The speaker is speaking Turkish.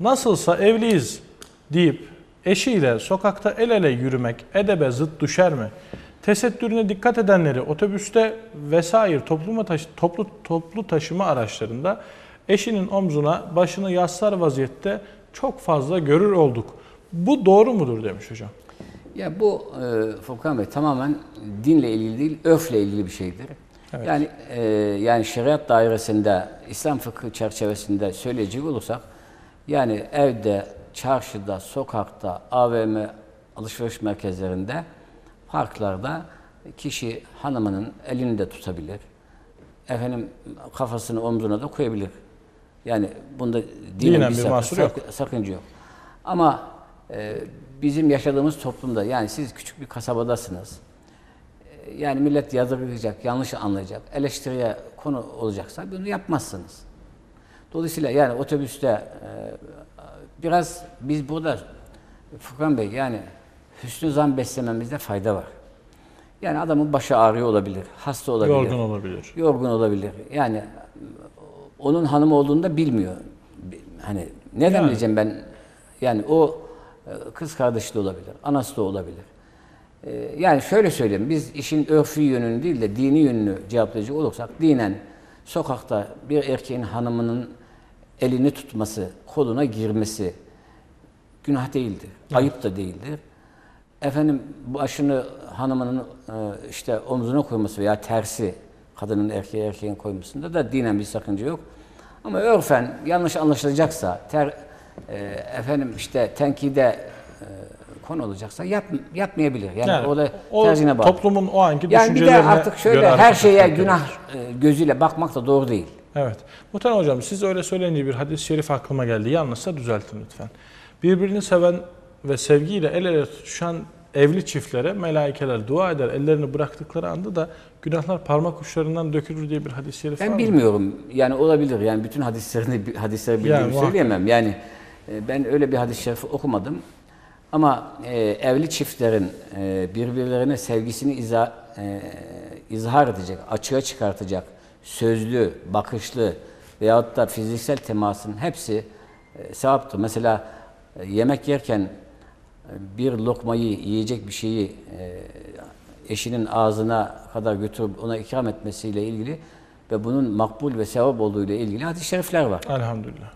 Nasılsa evliyiz deyip eşiyle sokakta el ele yürümek edebe zıt düşer mi? Tesettürüne dikkat edenleri otobüste vesaire topluma taşı, toplu, toplu taşıma araçlarında eşinin omzuna başını yaslar vaziyette çok fazla görür olduk. Bu doğru mudur demiş hocam. Ya bu e, Furkan Bey tamamen dinle ilgili değil, örfle ilgili bir şeydir. Evet. Yani e, yani şeriat dairesinde, İslam fıkhı çerçevesinde söyleyecek olursak, yani evde, çarşıda, sokakta, AVM, alışveriş merkezlerinde, parklarda kişi hanımının elini de tutabilir. Efendim kafasını omzuna da koyabilir. Yani bunda dinen bir mahsur sak- yok. sakınca yok. Ama e, bizim yaşadığımız toplumda yani siz küçük bir kasabadasınız. E, yani millet yadırgayacak, yanlış anlayacak, eleştiriye konu olacaksa bunu yapmazsınız. Dolayısıyla yani otobüste e, biraz biz burada Furkan Bey yani hüsnü zan beslememizde fayda var. Yani adamın başı ağrıyor olabilir, hasta olabilir. Yorgun olabilir. Yorgun olabilir. Yani onun hanım olduğunu da bilmiyor. Hani neden Yani. diyeceğim ben? Yani o e, kız kardeşi de olabilir, anası da olabilir. E, Yani şöyle söyleyeyim, biz işin örfü yönünü değil de dini yönünü cevaplayacak olursak, dinen sokakta bir erkeğin hanımının elini tutması, koluna girmesi günah değildir, ayıp da değildir. Efendim başını hanımının e, işte omzuna koyması veya tersi kadının erkeğe erkeğin koymasında da dinen bir sakınca yok. Ama örfen yanlış anlaşılacaksa, ter, e, efendim işte tenkide konu olacaksa yap, yapmayabilir. Yani, Yani o da o tercihine bağlı. toplumun o anki yani bir de düşüncelerine artık şöyle her şeye günah e, gözüyle bakmak da doğru değil. Evet. Muhtemelen hocam siz öyle söyleyince bir hadis-i şerif aklıma geldi. Yanlışsa düzeltin lütfen. Birbirini seven ve sevgiyle el ele tutuşan evli çiftlere melaikeler dua eder. Ellerini bıraktıkları anda da günahlar parmak uçlarından dökülür diye bir hadis-i şerif var Ben mı? bilmiyorum. Yani olabilir. Yani bütün hadislerini hadisleri bildiğimi Yani söyleyemem. Yani e, ben öyle bir hadis-i şerifi okumadım. Ama e, evli çiftlerin e, birbirlerine sevgisini iza, e, izhar edecek, açığa çıkartacak sözlü, bakışlı veyahut da fiziksel temasın hepsi e, sevaptır. Mesela e, yemek yerken e, bir lokmayı, yiyecek bir şeyi e, eşinin ağzına kadar götürüp ona ikram etmesiyle ilgili ve bunun makbul ve sevap olduğu ile ilgili hadis-i şerifler var. Elhamdülillah.